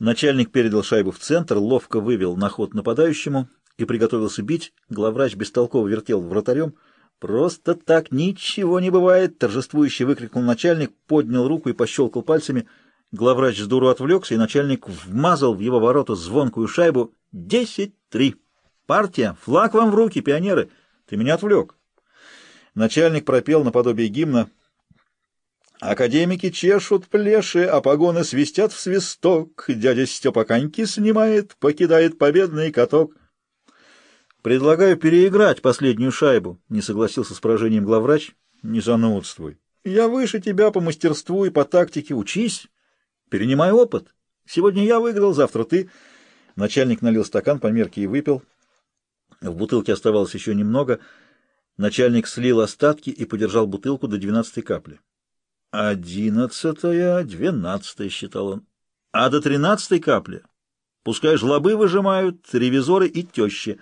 Начальник передал шайбу в центр, ловко вывел на ход нападающему и приготовился бить. Главврач бестолково вертел вратарем. «Просто так ничего не бывает!» — торжествующе выкрикнул начальник, поднял руку и пощелкал пальцами. Главврач с дуру отвлекся, и начальник вмазал в его ворота звонкую шайбу. «Десять три! Партия! Флаг вам в руки, пионеры! Ты меня отвлек!» Начальник пропел наподобие гимна Академики чешут плеши, а погоны свистят в свисток. Дядя Степа коньки снимает, покидает победный каток. Предлагаю переиграть последнюю шайбу, — не согласился с поражением главврач. Не занудствуй. Я выше тебя по мастерству и по тактике. Учись, перенимай опыт. Сегодня я выиграл, завтра ты. Начальник налил стакан по мерке и выпил. В бутылке оставалось еще немного. Начальник слил остатки и подержал бутылку до двенадцатой капли. Одиннадцатая, двенадцатая, считал он. А до тринадцатой капли пускай жлобы выжимают, ревизоры и тещи.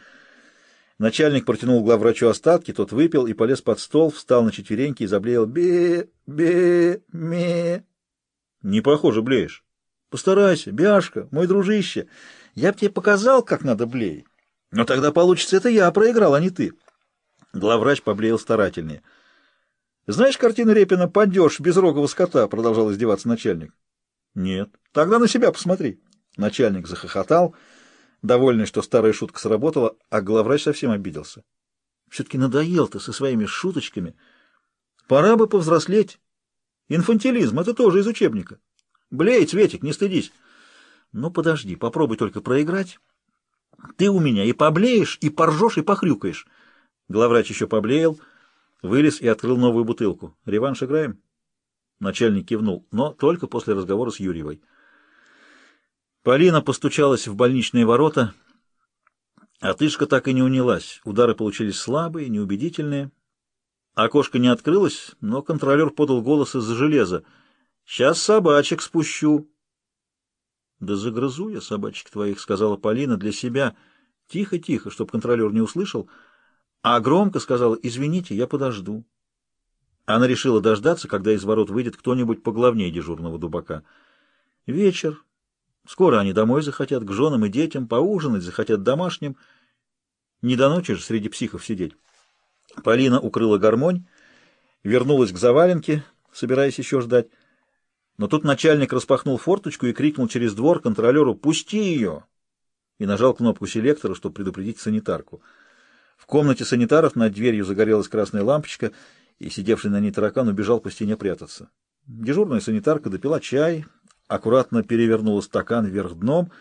Начальник протянул главврачу остатки, тот выпил и полез под стол, встал на четвереньки и заблеял бе бе ме Не похоже блеешь. Постарайся, Бяшка, мой дружище. Я б тебе показал, как надо блеять. Но тогда получится, это я проиграл, а не ты. Главврач поблеял старательнее. Знаешь картину Репина «Падеж безрогого скота»? — продолжал издеваться начальник. — Нет. — Тогда на себя посмотри. Начальник захохотал, довольный, что старая шутка сработала, а главврач совсем обиделся. — Все-таки надоел ты со своими шуточками. Пора бы повзрослеть. Инфантилизм — это тоже из учебника. Блей, Цветик, не стыдись. Ну, подожди, попробуй только проиграть. Ты у меня и поблеешь, и поржешь, и похрюкаешь. Главврач еще поблеял — Вылез и открыл новую бутылку. «Реванш играем?» Начальник кивнул, но только после разговора с Юрьевой. Полина постучалась в больничные ворота. Отышка так и не унялась. Удары получились слабые, неубедительные. Окошко не открылось, но контролер подал голос из-за железа. «Сейчас собачек спущу». «Да загрызу я собачек твоих», — сказала Полина для себя. Тихо-тихо, чтобы контролер не услышал — а громко сказала «Извините, я подожду». Она решила дождаться, когда из ворот выйдет кто-нибудь поглавнее дежурного дубака. Вечер. Скоро они домой захотят, к женам и детям, поужинать захотят домашним. Не до ночи же среди психов сидеть. Полина укрыла гармонь, вернулась к заваленке, собираясь еще ждать. Но тут начальник распахнул форточку и крикнул через двор контролеру «Пусти ее!» и нажал кнопку селектора, чтобы предупредить санитарку. В комнате санитаров над дверью загорелась красная лампочка, и сидевший на ней таракан убежал по стене прятаться. Дежурная санитарка допила чай, аккуратно перевернула стакан вверх дном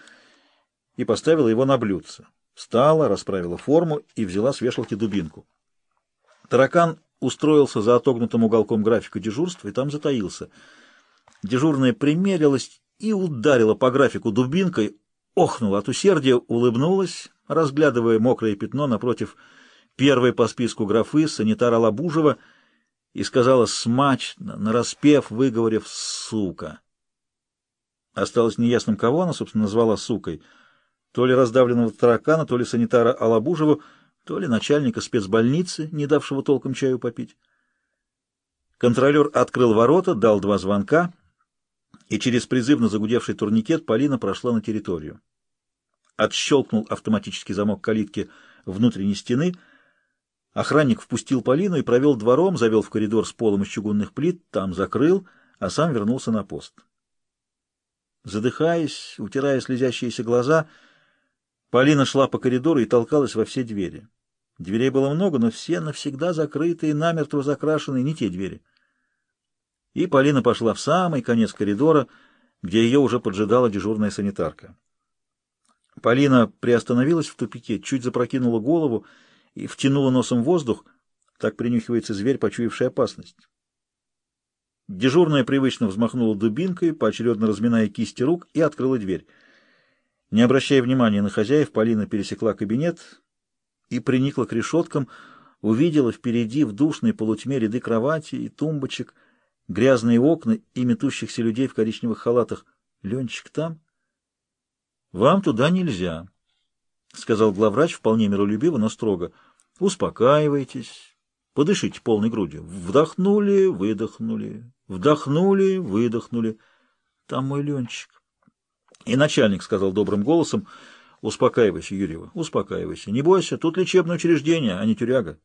и поставила его на блюдце. Встала, расправила форму и взяла с вешалки дубинку. Таракан устроился за отогнутым уголком графика дежурства и там затаился. Дежурная примерилась и ударила по графику дубинкой, охнула от усердия, улыбнулась, разглядывая мокрое пятно напротив первой по списку графы санитара Лабужева и сказала смачно, нараспев, выговорив «сука». Осталось неясным, кого она, собственно, назвала «сукой». То ли раздавленного таракана, то ли санитара Алабужева, то ли начальника спецбольницы, не давшего толком чаю попить. Контролер открыл ворота, дал два звонка, и через призывно загудевший турникет Полина прошла на территорию. Отщелкнул автоматический замок калитки внутренней стены. Охранник впустил Полину и провел двором, завел в коридор с полом из чугунных плит, там закрыл, а сам вернулся на пост. Задыхаясь, утирая слезящиеся глаза, Полина шла по коридору и толкалась во все двери. Дверей было много, но все навсегда закрытые, намертво закрашенные, не те двери. И Полина пошла в самый конец коридора, где ее уже поджидала дежурная санитарка. Полина приостановилась в тупике, чуть запрокинула голову и втянула носом воздух. Так принюхивается зверь, почуявший опасность. Дежурная привычно взмахнула дубинкой, поочередно разминая кисти рук, и открыла дверь. Не обращая внимания на хозяев, Полина пересекла кабинет и приникла к решеткам, увидела впереди в душной полутьме ряды кровати и тумбочек, грязные окна и метущихся людей в коричневых халатах. Ленчик там? «Вам туда нельзя», — сказал главврач вполне миролюбиво, но строго. «Успокаивайтесь, подышите полной грудью. Вдохнули, выдохнули, вдохнули, выдохнули. Там мой Ленчик». И начальник сказал добрым голосом, «Успокаивайся, Юрьева, успокаивайся. Не бойся, тут лечебное учреждение, а не тюряга».